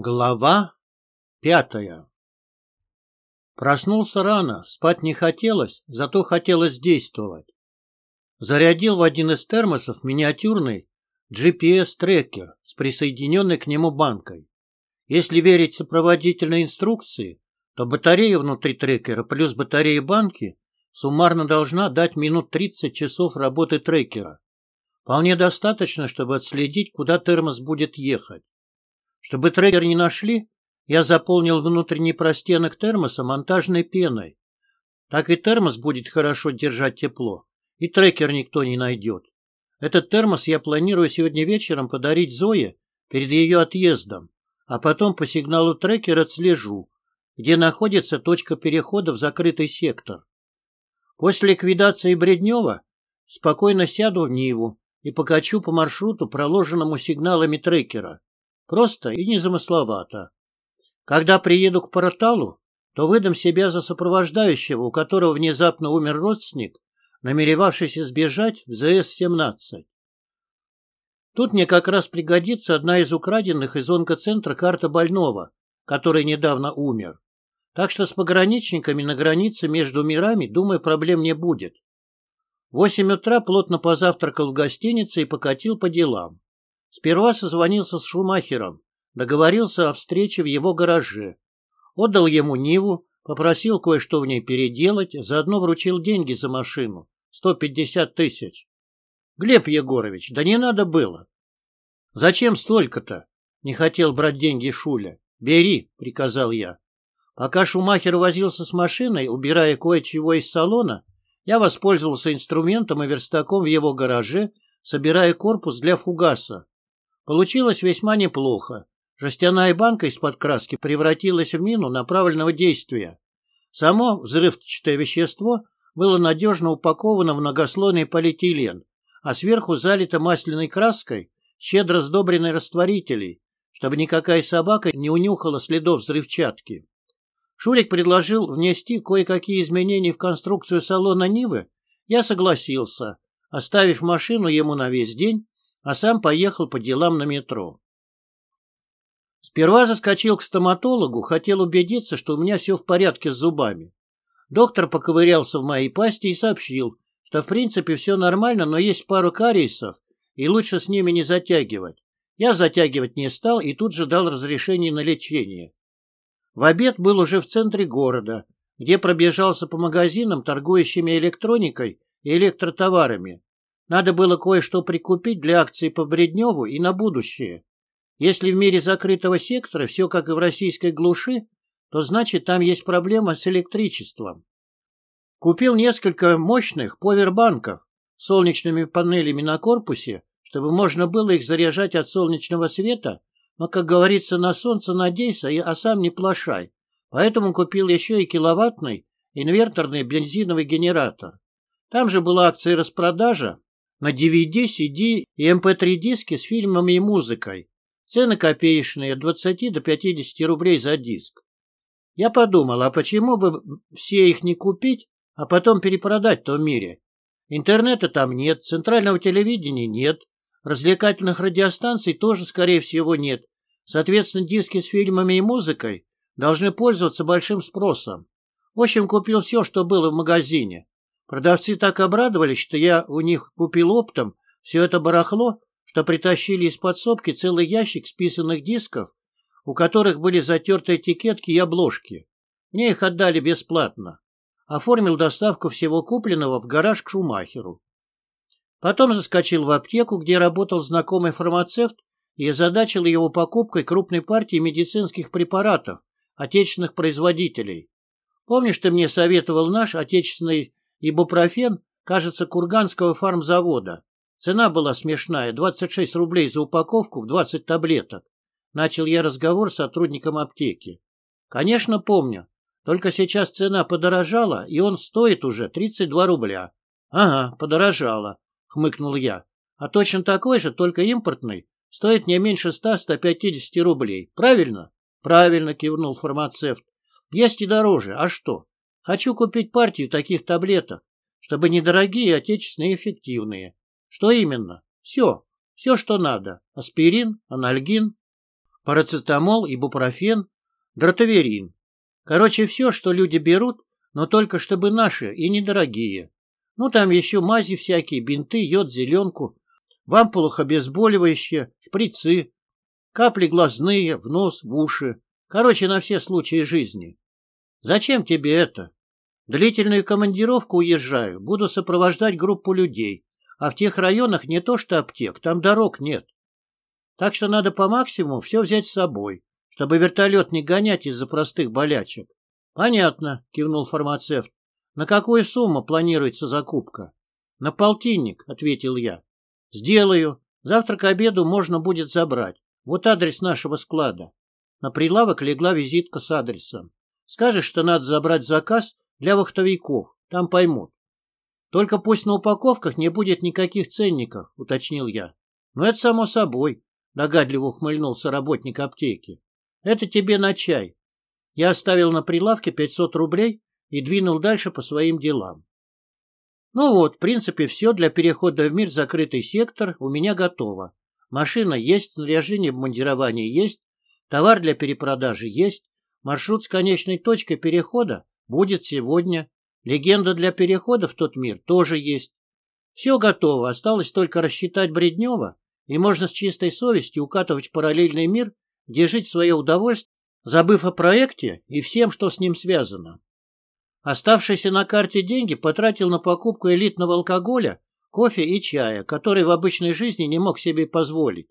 Глава пятая Проснулся рано, спать не хотелось, зато хотелось действовать. Зарядил в один из термосов миниатюрный GPS-трекер с присоединенной к нему банкой. Если верить сопроводительной инструкции, то батарея внутри трекера плюс батарея банки суммарно должна дать минут 30 часов работы трекера. Вполне достаточно, чтобы отследить, куда термос будет ехать. Чтобы трекер не нашли, я заполнил внутренний простенок термоса монтажной пеной. Так и термос будет хорошо держать тепло, и трекер никто не найдет. Этот термос я планирую сегодня вечером подарить Зое перед ее отъездом, а потом по сигналу трекера отслежу, где находится точка перехода в закрытый сектор. После ликвидации Бреднева спокойно сяду в Ниву и покачу по маршруту, проложенному сигналами трекера. Просто и незамысловато. Когда приеду к порталу, то выдам себя за сопровождающего, у которого внезапно умер родственник, намеревавшийся сбежать в ЗС-17. Тут мне как раз пригодится одна из украденных из онкоцентра карта больного, который недавно умер. Так что с пограничниками на границе между мирами, думаю, проблем не будет. Восемь утра плотно позавтракал в гостинице и покатил по делам. Сперва созвонился с Шумахером, договорился о встрече в его гараже. Отдал ему Ниву, попросил кое-что в ней переделать, заодно вручил деньги за машину. 150 тысяч. Глеб Егорович, да не надо было. Зачем столько-то? Не хотел брать деньги Шуля. Бери, приказал я. Пока Шумахер возился с машиной, убирая кое-чего из салона, я воспользовался инструментом и верстаком в его гараже, собирая корпус для фугаса. Получилось весьма неплохо. Жестяная банка из-под краски превратилась в мину направленного действия. Само взрывчатое вещество было надежно упаковано в многослойный полиэтилен, а сверху залито масляной краской, щедро сдобренной растворителей, чтобы никакая собака не унюхала следов взрывчатки. Шурик предложил внести кое-какие изменения в конструкцию салона Нивы, я согласился, оставив машину ему на весь день а сам поехал по делам на метро. Сперва заскочил к стоматологу, хотел убедиться, что у меня все в порядке с зубами. Доктор поковырялся в моей пасти и сообщил, что в принципе все нормально, но есть пару кариесов, и лучше с ними не затягивать. Я затягивать не стал и тут же дал разрешение на лечение. В обед был уже в центре города, где пробежался по магазинам, торгующими электроникой и электротоварами, надо было кое-что прикупить для акции по Бредневу и на будущее. Если в мире закрытого сектора все как и в российской глуши, то значит там есть проблема с электричеством. Купил несколько мощных повербанков с солнечными панелями на корпусе, чтобы можно было их заряжать от солнечного света, но, как говорится, на солнце надейся, а сам не плашай. Поэтому купил еще и киловаттный инверторный бензиновый генератор. Там же была акция распродажа, на DVD, CD и MP3 эм диски с фильмами и музыкой. Цены копеечные, от 20 до 50 рублей за диск. Я подумал, а почему бы все их не купить, а потом перепродать в том мире? Интернета там нет, центрального телевидения нет, развлекательных радиостанций тоже, скорее всего, нет. Соответственно, диски с фильмами и музыкой должны пользоваться большим спросом. В общем, купил все, что было в магазине. Продавцы так обрадовались, что я у них купил оптом все это барахло, что притащили из подсобки целый ящик списанных дисков, у которых были затерты этикетки и обложки. Мне их отдали бесплатно. Оформил доставку всего купленного в гараж к Шумахеру. Потом заскочил в аптеку, где работал знакомый фармацевт, и озадачил его покупкой крупной партии медицинских препаратов отечественных производителей. Помнишь, ты мне советовал наш отечественный Ибупрофен, кажется, Курганского фармзавода. Цена была смешная, 26 рублей за упаковку в 20 таблеток. Начал я разговор с сотрудником аптеки. Конечно, помню. Только сейчас цена подорожала, и он стоит уже 32 рубля. Ага, подорожала, хмыкнул я. А точно такой же, только импортный, стоит не меньше 100-150 рублей. Правильно? Правильно, кивнул фармацевт. Есть и дороже. А что? Хочу купить партию таких таблеток, чтобы недорогие, отечественные эффективные. Что именно? Все. Все, что надо. Аспирин, анальгин. Парацетамол, ибупрофен, дротаверин. Короче, все, что люди берут, но только чтобы наши и недорогие. Ну, там еще мази всякие, бинты, йод, зеленку, в ампулах обезболивающие, шприцы, капли глазные, в нос, в уши. Короче, на все случаи жизни. Зачем тебе это? Длительную командировку уезжаю, буду сопровождать группу людей, а в тех районах не то что аптек, там дорог нет. Так что надо по максимуму все взять с собой, чтобы вертолет не гонять из-за простых болячек. — Понятно, — кивнул фармацевт. — На какую сумму планируется закупка? — На полтинник, — ответил я. — Сделаю. Завтра к обеду можно будет забрать. Вот адрес нашего склада. На прилавок легла визитка с адресом. Скажешь, что надо забрать заказ для вахтовиков. Там поймут. Только пусть на упаковках не будет никаких ценников, уточнил я. Ну, это само собой, догадливо ухмыльнулся работник аптеки. Это тебе на чай. Я оставил на прилавке 500 рублей и двинул дальше по своим делам. Ну вот, в принципе, все для перехода в мир закрытый сектор у меня готово. Машина есть, снаряжение обмундирование есть, товар для перепродажи есть, маршрут с конечной точкой перехода будет сегодня, легенда для перехода в тот мир тоже есть. Все готово, осталось только рассчитать Бреднева, и можно с чистой совестью укатывать в параллельный мир, где жить свое удовольствие, забыв о проекте и всем, что с ним связано. Оставшиеся на карте деньги потратил на покупку элитного алкоголя, кофе и чая, который в обычной жизни не мог себе позволить.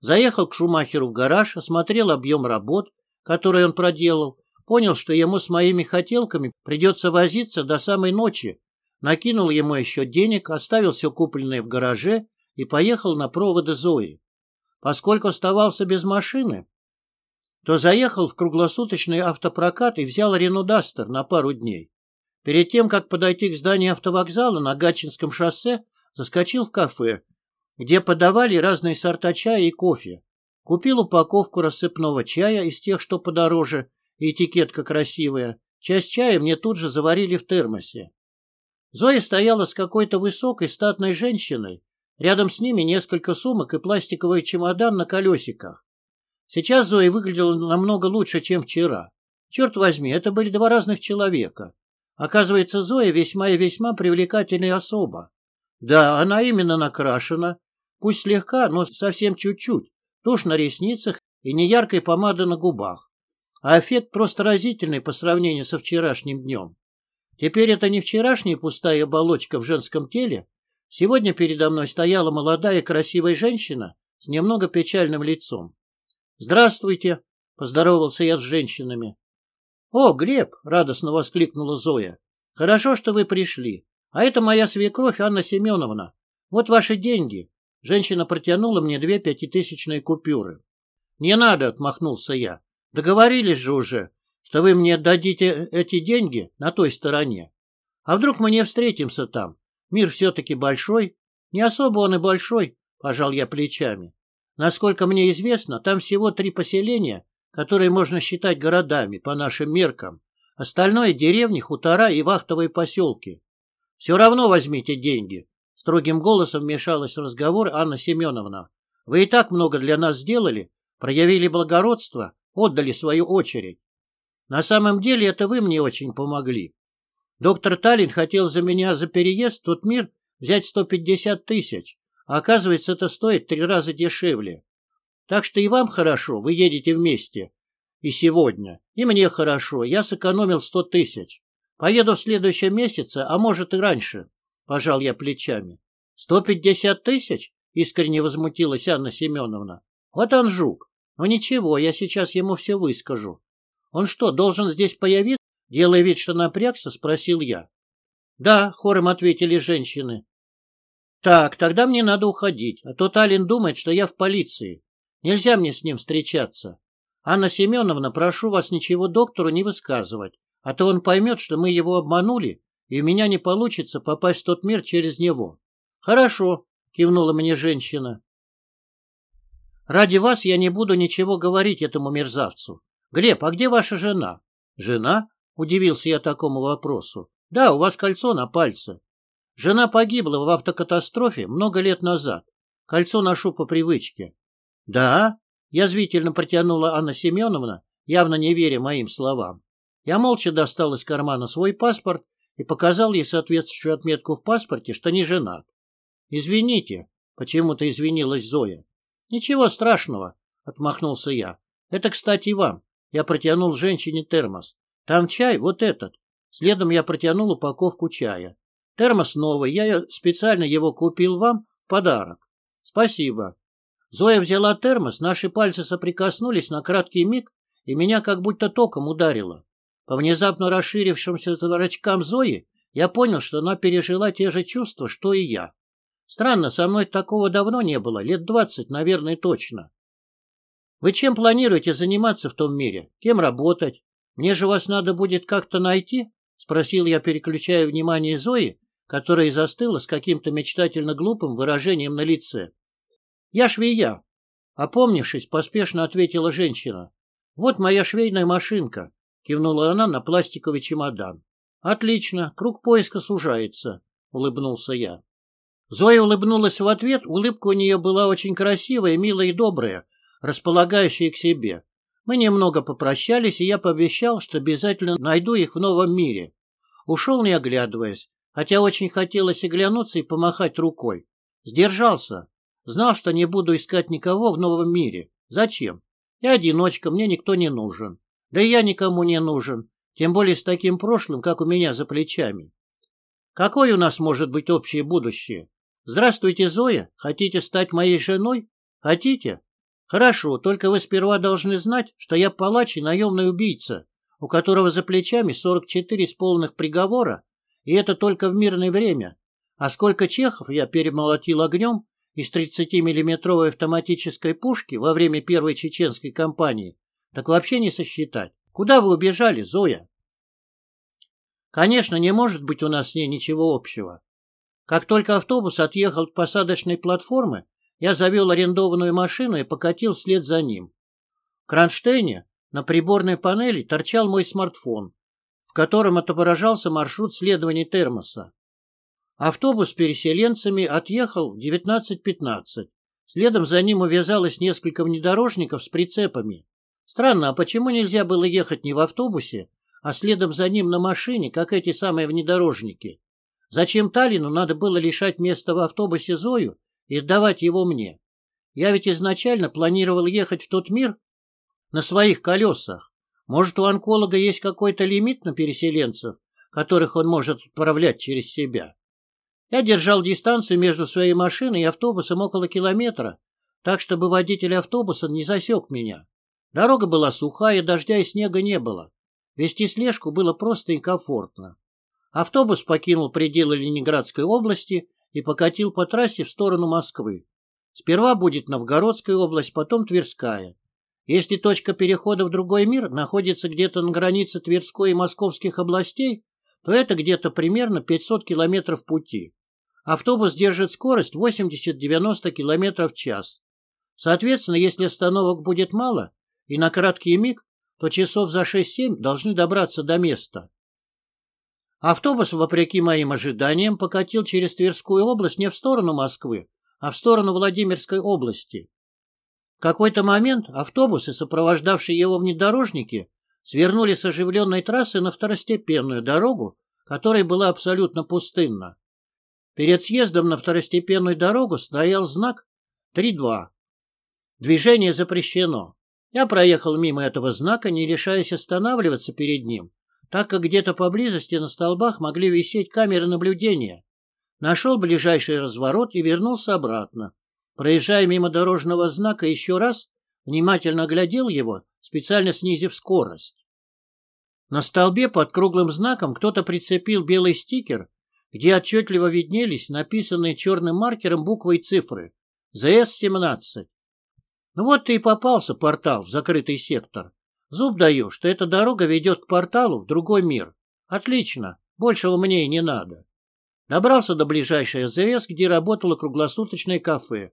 Заехал к Шумахеру в гараж, осмотрел объем работ, которые он проделал, понял, что ему с моими хотелками придется возиться до самой ночи, накинул ему еще денег, оставил все купленное в гараже и поехал на проводы Зои. Поскольку оставался без машины, то заехал в круглосуточный автопрокат и взял Рену Дастер на пару дней. Перед тем, как подойти к зданию автовокзала на Гатчинском шоссе, заскочил в кафе, где подавали разные сорта чая и кофе. Купил упаковку рассыпного чая из тех, что подороже, этикетка красивая. Часть чая мне тут же заварили в термосе. Зоя стояла с какой-то высокой статной женщиной. Рядом с ними несколько сумок и пластиковый чемодан на колесиках. Сейчас Зоя выглядела намного лучше, чем вчера. Черт возьми, это были два разных человека. Оказывается, Зоя весьма и весьма привлекательная особа. Да, она именно накрашена, пусть слегка, но совсем чуть-чуть, тушь на ресницах и неяркой помада на губах. А эффект просто разительный по сравнению со вчерашним днем. Теперь это не вчерашняя пустая оболочка в женском теле. Сегодня передо мной стояла молодая красивая женщина с немного печальным лицом. «Здравствуйте!» — поздоровался я с женщинами. «О, Глеб!» — радостно воскликнула Зоя. «Хорошо, что вы пришли. А это моя свекровь Анна Семеновна. Вот ваши деньги». Женщина протянула мне две пятитысячные купюры. «Не надо!» — отмахнулся я. «Договорились же уже, что вы мне дадите эти деньги на той стороне. А вдруг мы не встретимся там? Мир все-таки большой. Не особо он и большой», — пожал я плечами. «Насколько мне известно, там всего три поселения, которые можно считать городами по нашим меркам. Остальное — деревни, хутора и вахтовые поселки. Все равно возьмите деньги. Строгим голосом вмешалась в разговор Анна Семеновна. Вы и так много для нас сделали, проявили благородство, отдали свою очередь. На самом деле это вы мне очень помогли. Доктор Таллин хотел за меня за переезд в тот мир взять 150 тысяч, а оказывается, это стоит три раза дешевле. Так что и вам хорошо, вы едете вместе. И сегодня. И мне хорошо, я сэкономил сто тысяч. Поеду в следующем месяце, а может и раньше. Пожал я плечами. Сто пятьдесят тысяч? Искренне возмутилась Анна Семеновна. Вот он жук. Но ничего, я сейчас ему все выскажу. Он что, должен здесь появиться? Делая вид, что напрягся, спросил я. Да, хором ответили женщины. Так, тогда мне надо уходить, а то Талин думает, что я в полиции. Нельзя мне с ним встречаться. Анна Семеновна, прошу вас ничего доктору не высказывать, а то он поймет, что мы его обманули, и у меня не получится попасть в тот мир через него. Хорошо, кивнула мне женщина. Ради вас я не буду ничего говорить этому мерзавцу. Глеб, а где ваша жена? Жена? Удивился я такому вопросу. Да, у вас кольцо на пальце. Жена погибла в автокатастрофе много лет назад. Кольцо ношу по привычке. Да? Язвительно протянула Анна Семеновна, явно не веря моим словам. Я молча достал из кармана свой паспорт и показал ей соответствующую отметку в паспорте, что не женат. «Извините», — почему-то извинилась Зоя. «Ничего страшного», — отмахнулся я. «Это, кстати, вам». Я протянул женщине термос. «Там чай, вот этот». Следом я протянул упаковку чая. «Термос новый, я специально его купил вам в подарок». «Спасибо». Зоя взяла термос, наши пальцы соприкоснулись на краткий миг, и меня как будто током ударило. По внезапно расширившимся зрачкам Зои я понял, что она пережила те же чувства, что и я. Странно, со мной такого давно не было, лет двадцать, наверное, точно. Вы чем планируете заниматься в том мире? Кем работать? Мне же вас надо будет как-то найти? Спросил я, переключая внимание Зои, которая застыла с каким-то мечтательно глупым выражением на лице. Я швея. Опомнившись, поспешно ответила женщина. Вот моя швейная машинка. — кивнула она на пластиковый чемодан. «Отлично, круг поиска сужается», — улыбнулся я. Зоя улыбнулась в ответ, улыбка у нее была очень красивая, милая и добрая, располагающая к себе. Мы немного попрощались, и я пообещал, что обязательно найду их в новом мире. Ушел, не оглядываясь, хотя очень хотелось оглянуться и помахать рукой. Сдержался. Знал, что не буду искать никого в новом мире. Зачем? Я одиночка, мне никто не нужен. Да и я никому не нужен, тем более с таким прошлым, как у меня за плечами. Какое у нас может быть общее будущее? Здравствуйте, Зоя. Хотите стать моей женой? Хотите? Хорошо, только вы сперва должны знать, что я палач и наемный убийца, у которого за плечами 44 исполненных приговора, и это только в мирное время. А сколько чехов я перемолотил огнем из 30-миллиметровой автоматической пушки во время первой чеченской кампании, так вообще не сосчитать. Куда вы убежали, Зоя? Конечно, не может быть у нас с ней ничего общего. Как только автобус отъехал от посадочной платформы, я завел арендованную машину и покатил вслед за ним. В кронштейне на приборной панели торчал мой смартфон, в котором отображался маршрут следования термоса. Автобус с переселенцами отъехал в 19.15. Следом за ним увязалось несколько внедорожников с прицепами. Странно, а почему нельзя было ехать не в автобусе, а следом за ним на машине, как эти самые внедорожники? Зачем Таллину надо было лишать места в автобусе Зою и отдавать его мне? Я ведь изначально планировал ехать в тот мир на своих колесах. Может, у онколога есть какой-то лимит на переселенцев, которых он может отправлять через себя? Я держал дистанцию между своей машиной и автобусом около километра, так, чтобы водитель автобуса не засек меня. Дорога была сухая, дождя и снега не было. Вести слежку было просто и комфортно. Автобус покинул пределы Ленинградской области и покатил по трассе в сторону Москвы. Сперва будет Новгородская область, потом Тверская. Если точка перехода в другой мир находится где-то на границе Тверской и Московских областей, то это где-то примерно 500 километров пути. Автобус держит скорость 80-90 километров в час. Соответственно, если остановок будет мало, и на краткий миг, то часов за 6-7 должны добраться до места. Автобус, вопреки моим ожиданиям, покатил через Тверскую область не в сторону Москвы, а в сторону Владимирской области. В какой-то момент автобусы, сопровождавшие его внедорожники, свернули с оживленной трассы на второстепенную дорогу, которая была абсолютно пустынна. Перед съездом на второстепенную дорогу стоял знак 3.2. Движение запрещено. Я проехал мимо этого знака, не решаясь останавливаться перед ним, так как где-то поблизости на столбах могли висеть камеры наблюдения. Нашел ближайший разворот и вернулся обратно. Проезжая мимо дорожного знака еще раз, внимательно глядел его, специально снизив скорость. На столбе под круглым знаком кто-то прицепил белый стикер, где отчетливо виднелись написанные черным маркером буквы и цифры. ЗС-17. Ну вот ты и попался, портал, в закрытый сектор. Зуб даю, что эта дорога ведет к порталу в другой мир. Отлично, большего мне и не надо. Добрался до ближайшей АЗС, где работало круглосуточное кафе.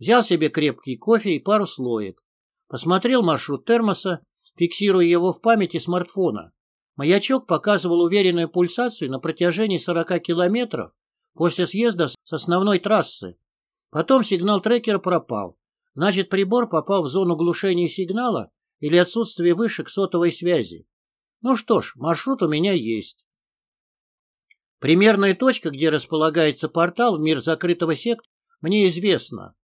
Взял себе крепкий кофе и пару слоек. Посмотрел маршрут термоса, фиксируя его в памяти смартфона. Маячок показывал уверенную пульсацию на протяжении 40 километров после съезда с основной трассы. Потом сигнал трекера пропал. Значит, прибор попал в зону глушения сигнала или отсутствие вышек сотовой связи. Ну что ж, маршрут у меня есть. Примерная точка, где располагается портал в мир закрытого сектора, мне известна.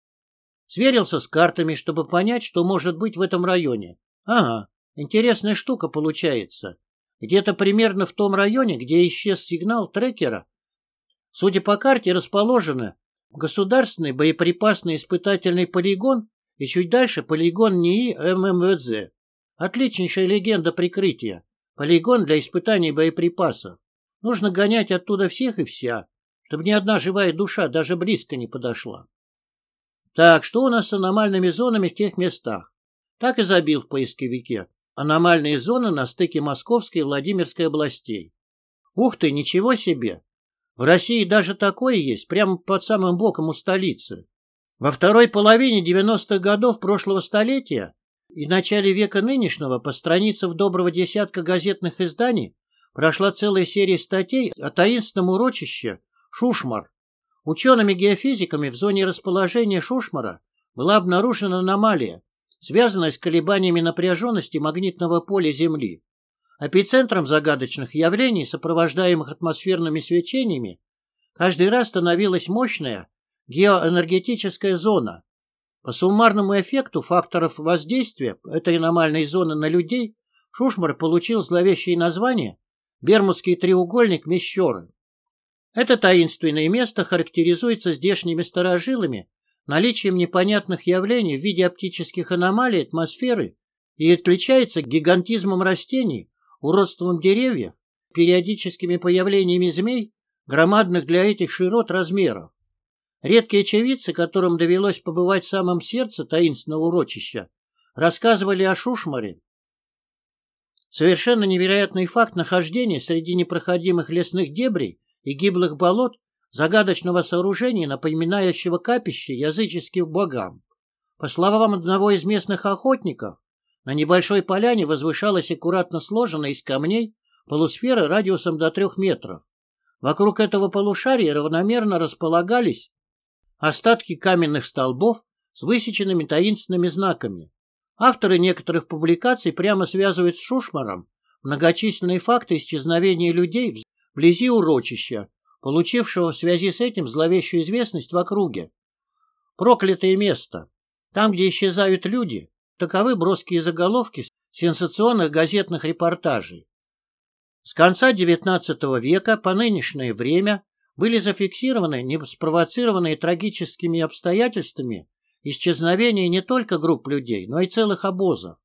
Сверился с картами, чтобы понять, что может быть в этом районе. Ага, интересная штука получается. Где-то примерно в том районе, где исчез сигнал трекера, судя по карте, расположены государственный боеприпасный испытательный полигон и чуть дальше полигон НИИ ММВЗ. Отличнейшая легенда прикрытия. Полигон для испытаний боеприпасов. Нужно гонять оттуда всех и вся, чтобы ни одна живая душа даже близко не подошла. Так, что у нас с аномальными зонами в тех местах? Так и забил в поисковике. Аномальные зоны на стыке Московской и Владимирской областей. Ух ты, ничего себе! В России даже такое есть, прямо под самым боком у столицы. Во второй половине 90-х годов прошлого столетия и начале века нынешнего по страницам доброго десятка газетных изданий прошла целая серия статей о таинственном урочище Шушмар. Учеными-геофизиками в зоне расположения Шушмара была обнаружена аномалия, связанная с колебаниями напряженности магнитного поля Земли. Эпицентром загадочных явлений, сопровождаемых атмосферными свечениями, каждый раз становилась мощная геоэнергетическая зона. По суммарному эффекту факторов воздействия этой аномальной зоны на людей Шушмар получил зловещее название Бермудский треугольник Мещеры. Это таинственное место характеризуется здешними старожилами наличием непонятных явлений в виде оптических аномалий атмосферы и отличается гигантизмом растений, уродством деревьев, периодическими появлениями змей, громадных для этих широт размеров. Редкие очевидцы, которым довелось побывать в самом сердце таинственного урочища, рассказывали о Шушмаре Совершенно невероятный факт нахождения среди непроходимых лесных дебрей и гиблых болот загадочного сооружения, напоминающего капище языческим богам. По словам одного из местных охотников, на небольшой поляне возвышалась аккуратно сложенная из камней полусфера радиусом до трех метров. Вокруг этого полушария равномерно располагались остатки каменных столбов с высеченными таинственными знаками. Авторы некоторых публикаций прямо связывают с Шушмаром многочисленные факты исчезновения людей вблизи урочища, получившего в связи с этим зловещую известность в округе. Проклятое место. Там, где исчезают люди, таковы броские заголовки сенсационных газетных репортажей. С конца XIX века по нынешнее время были зафиксированы неспровоцированные трагическими обстоятельствами исчезновение не только групп людей, но и целых обозов.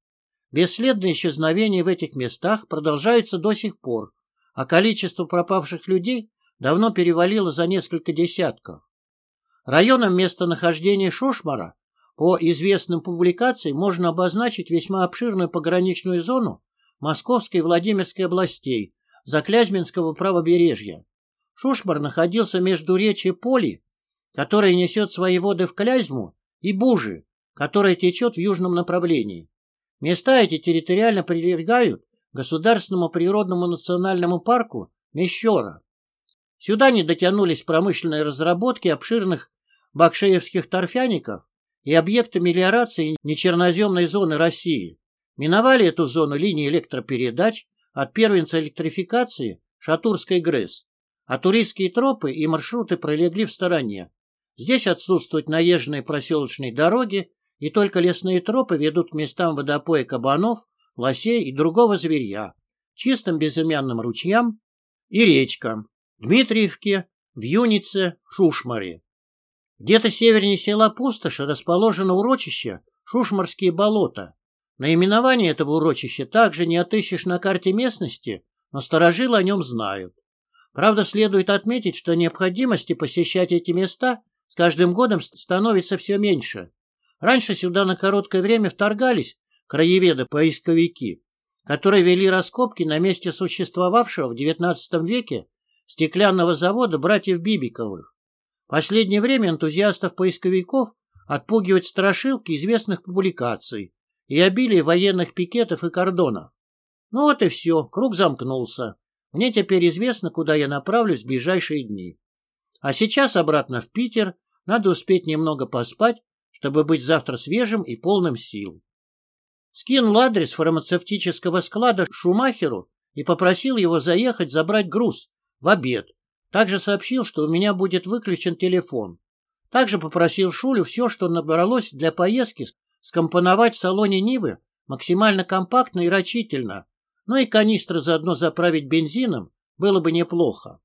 Бесследные исчезновения в этих местах продолжаются до сих пор, а количество пропавших людей давно перевалило за несколько десятков. Районом местонахождения Шушмара по известным публикациям можно обозначить весьма обширную пограничную зону Московской и Владимирской областей, Заклязьминского правобережья. Шушмар находился между речи Поли, которая несет свои воды в Клязьму, и Бужи, которая течет в южном направлении. Места эти территориально прилегают Государственному природному национальному парку Мещера. Сюда не дотянулись промышленные разработки обширных бакшеевских торфяников и объекты мелиорации нечерноземной зоны России. Миновали эту зону линии электропередач от первенца электрификации Шатурской ГРЭС, а туристские тропы и маршруты пролегли в стороне. Здесь отсутствуют наезженные проселочные дороги, и только лесные тропы ведут к местам водопоя кабанов, лосей и другого зверья, чистым безымянным ручьям и речкам, Дмитриевке, Вьюнице, Шушмаре. Где-то севернее села Пустоши расположено урочище Шушмарские болота. Наименование этого урочища также не отыщешь на карте местности, но сторожилы о нем знают. Правда, следует отметить, что необходимости посещать эти места с каждым годом становится все меньше. Раньше сюда на короткое время вторгались краеведы-поисковики, которые вели раскопки на месте существовавшего в XIX веке стеклянного завода братьев Бибиковых. В последнее время энтузиастов-поисковиков отпугивают страшилки известных публикаций и обилие военных пикетов и кордонов. Ну вот и все, круг замкнулся. Мне теперь известно, куда я направлюсь в ближайшие дни. А сейчас обратно в Питер, надо успеть немного поспать, чтобы быть завтра свежим и полным сил. Скинул адрес фармацевтического склада Шумахеру и попросил его заехать забрать груз в обед. Также сообщил, что у меня будет выключен телефон. Также попросил Шулю все, что набралось для поездки, скомпоновать в салоне Нивы максимально компактно и рачительно, но и канистры заодно заправить бензином было бы неплохо.